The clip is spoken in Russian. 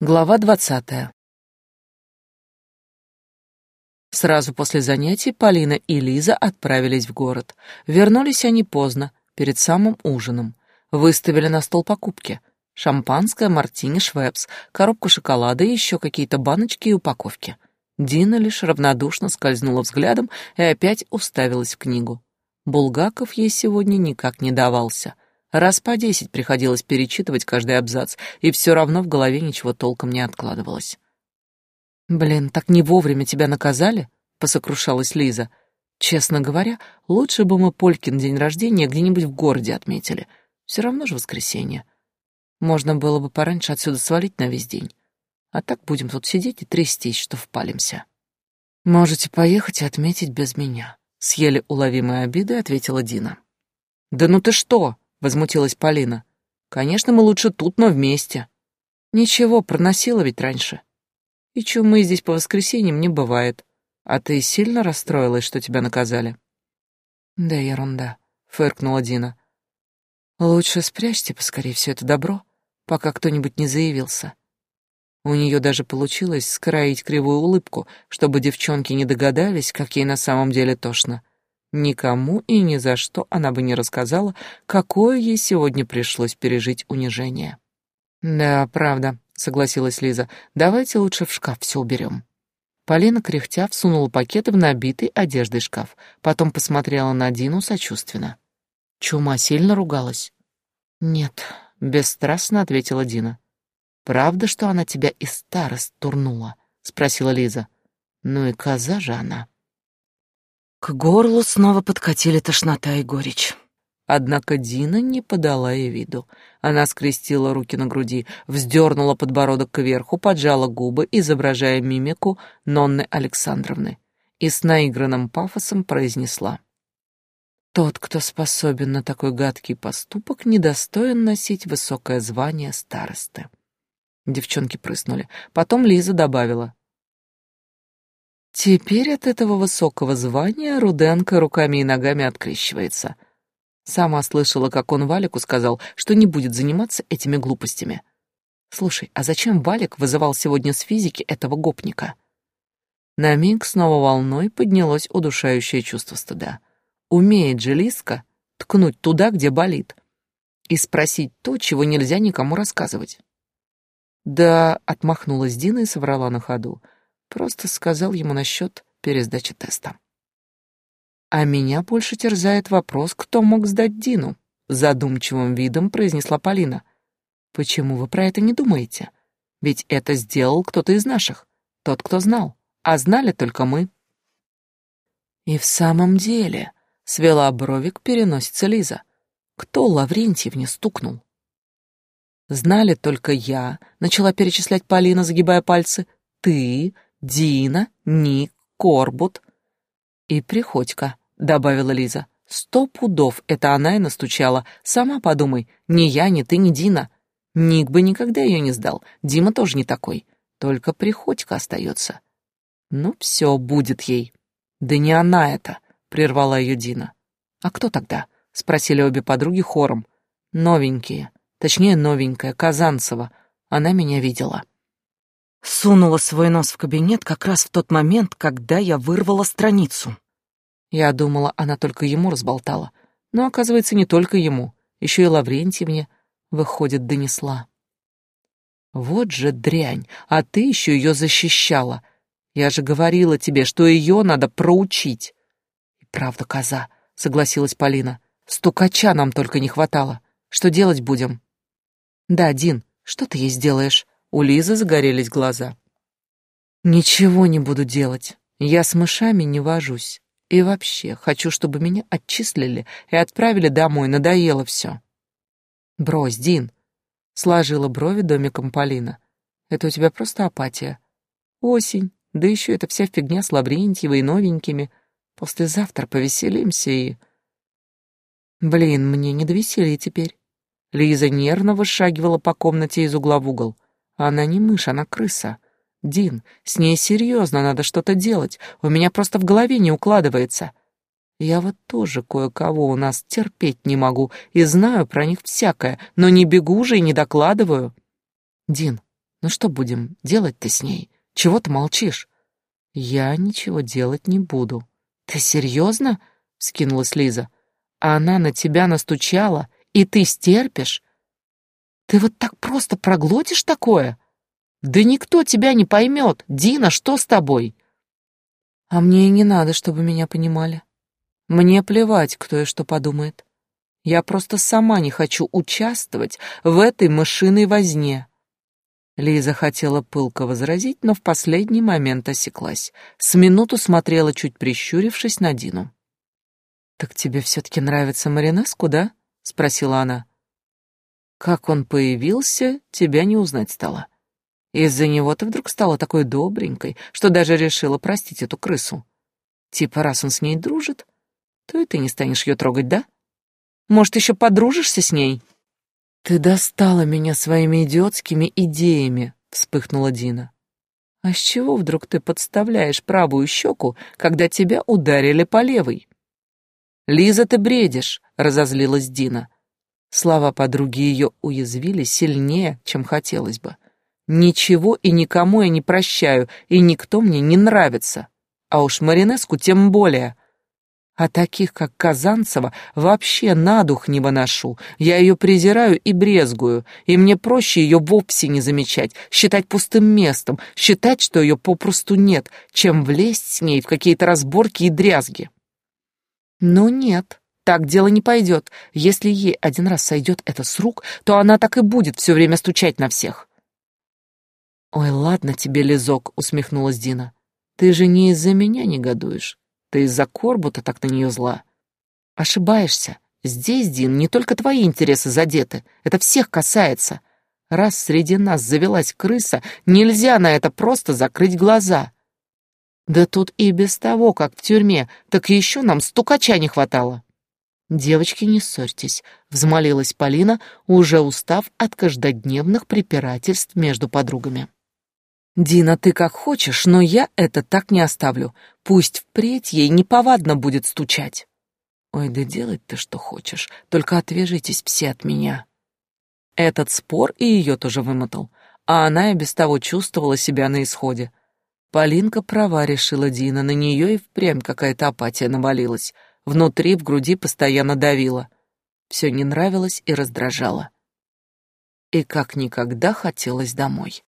Глава двадцатая. Сразу после занятий Полина и Лиза отправились в город. Вернулись они поздно, перед самым ужином. Выставили на стол покупки. Шампанское, мартини, швепс, коробку шоколада и еще какие-то баночки и упаковки. Дина лишь равнодушно скользнула взглядом и опять уставилась в книгу. Булгаков ей сегодня никак не давался — Раз по десять приходилось перечитывать каждый абзац, и все равно в голове ничего толком не откладывалось. «Блин, так не вовремя тебя наказали?» — посокрушалась Лиза. «Честно говоря, лучше бы мы Полькин день рождения где-нибудь в городе отметили. Все равно же воскресенье. Можно было бы пораньше отсюда свалить на весь день. А так будем тут сидеть и трястись, что впалимся». «Можете поехать и отметить без меня», — с еле уловимой обидой ответила Дина. «Да ну ты что?» — возмутилась Полина. «Конечно, мы лучше тут, но вместе». «Ничего, проносила ведь раньше. И чумы здесь по воскресеньям не бывает. А ты сильно расстроилась, что тебя наказали?» «Да ерунда», — фыркнула Дина. «Лучше спрячьте поскорее все это добро, пока кто-нибудь не заявился». У нее даже получилось скроить кривую улыбку, чтобы девчонки не догадались, как ей на самом деле тошно. Никому и ни за что она бы не рассказала, какое ей сегодня пришлось пережить унижение. «Да, правда», — согласилась Лиза. «Давайте лучше в шкаф все уберем». Полина, кряхтя, всунула пакеты в набитый одеждой шкаф, потом посмотрела на Дину сочувственно. «Чума сильно ругалась?» «Нет», — бесстрастно ответила Дина. «Правда, что она тебя из старост турнула?» — спросила Лиза. «Ну и коза же она». К горлу снова подкатили тошнота и горечь. Однако Дина не подала ей виду. Она скрестила руки на груди, вздернула подбородок кверху, поджала губы, изображая мимику Нонны Александровны, и с наигранным пафосом произнесла. «Тот, кто способен на такой гадкий поступок, недостоин носить высокое звание старосты». Девчонки прыснули. Потом Лиза добавила. Теперь от этого высокого звания Руденко руками и ногами открещивается. Сама слышала, как он Валику сказал, что не будет заниматься этими глупостями. Слушай, а зачем Валик вызывал сегодня с физики этого гопника? На миг снова волной поднялось удушающее чувство стыда. Умеет же Лиска ткнуть туда, где болит, и спросить то, чего нельзя никому рассказывать. Да, отмахнулась Дина и соврала на ходу — Просто сказал ему насчет пересдачи теста. А меня больше терзает вопрос, кто мог сдать Дину, задумчивым видом произнесла Полина. Почему вы про это не думаете? Ведь это сделал кто-то из наших, тот, кто знал, а знали только мы. И в самом деле, свела бровик переносится Лиза. Кто Лаврентьевне стукнул? Знали только я, начала перечислять Полина, загибая пальцы, ты, Дина, Ник, Корбут и Приходько», — добавила Лиза. «Сто пудов это она и настучала. Сама подумай, ни я, ни ты, ни Дина. Ник бы никогда ее не сдал, Дима тоже не такой. Только Приходько остается». «Ну, все будет ей». «Да не она это», — прервала ее Дина. «А кто тогда?» — спросили обе подруги хором. «Новенькие. Точнее, новенькая, Казанцева. Она меня видела». Сунула свой нос в кабинет как раз в тот момент, когда я вырвала страницу. Я думала, она только ему разболтала. Но, оказывается, не только ему. Еще и Лаврентьевне, выходит, донесла. Вот же дрянь, а ты еще ее защищала. Я же говорила тебе, что ее надо проучить. И правда, коза, согласилась Полина. Стукача нам только не хватало. Что делать будем? Да, Дин, что ты ей сделаешь? У Лизы загорелись глаза. «Ничего не буду делать. Я с мышами не вожусь. И вообще, хочу, чтобы меня отчислили и отправили домой. Надоело все». «Брось, Дин», — сложила брови домиком Полина. «Это у тебя просто апатия. Осень, да еще эта вся фигня с Лаврентьевой и новенькими. Послезавтра повеселимся и...» «Блин, мне не до веселья теперь». Лиза нервно вышагивала по комнате из угла в угол. Она не мышь, она крыса. Дин, с ней серьезно надо что-то делать. У меня просто в голове не укладывается. Я вот тоже кое-кого у нас терпеть не могу и знаю про них всякое, но не бегу же и не докладываю. Дин, Ну что будем делать-то с ней? Чего ты молчишь? Я ничего делать не буду. Ты серьезно? Скинулась Лиза. Она на тебя настучала, и ты стерпишь? Ты вот так просто проглотишь такое? Да никто тебя не поймет. Дина, что с тобой? А мне и не надо, чтобы меня понимали. Мне плевать, кто и что подумает. Я просто сама не хочу участвовать в этой мышиной возне. Лиза хотела пылко возразить, но в последний момент осеклась. С минуту смотрела, чуть прищурившись, на Дину. «Так тебе все-таки нравится Маринеску, да?» — спросила она. «Как он появился, тебя не узнать стало. Из-за него ты вдруг стала такой добренькой, что даже решила простить эту крысу. Типа, раз он с ней дружит, то и ты не станешь ее трогать, да? Может, еще подружишься с ней?» «Ты достала меня своими идиотскими идеями», — вспыхнула Дина. «А с чего вдруг ты подставляешь правую щеку, когда тебя ударили по левой?» «Лиза, ты бредишь», — разозлилась Дина. Слова подруги ее уязвили сильнее, чем хотелось бы. Ничего и никому я не прощаю, и никто мне не нравится. А уж Маринеску тем более. А таких, как Казанцева, вообще на дух не выношу. Я ее презираю и брезгую, и мне проще ее вовсе не замечать, считать пустым местом, считать, что ее попросту нет, чем влезть с ней в какие-то разборки и дрязги. Но нет, так дело не пойдет. Если ей один раз сойдет это с рук, то она так и будет все время стучать на всех. «Ой, ладно тебе, Лизок», — усмехнулась Дина. «Ты же не из-за меня негодуешь. Ты из-за Корбута так на нее зла». «Ошибаешься. Здесь, Дин, не только твои интересы задеты. Это всех касается. Раз среди нас завелась крыса, нельзя на это просто закрыть глаза». «Да тут и без того, как в тюрьме, так еще нам стукача не хватало». «Девочки, не ссорьтесь», — взмолилась Полина, уже устав от каждодневных препирательств между подругами. «Дина, ты как хочешь, но я это так не оставлю. Пусть впредь ей неповадно будет стучать». «Ой, да делать ты что хочешь, только отвяжитесь все от меня». Этот спор и ее тоже вымотал, а она и без того чувствовала себя на исходе. Полинка права, решила Дина, на нее и впрямь какая-то апатия навалилась. Внутри, в груди постоянно давила. Все не нравилось и раздражало. И как никогда хотелось домой.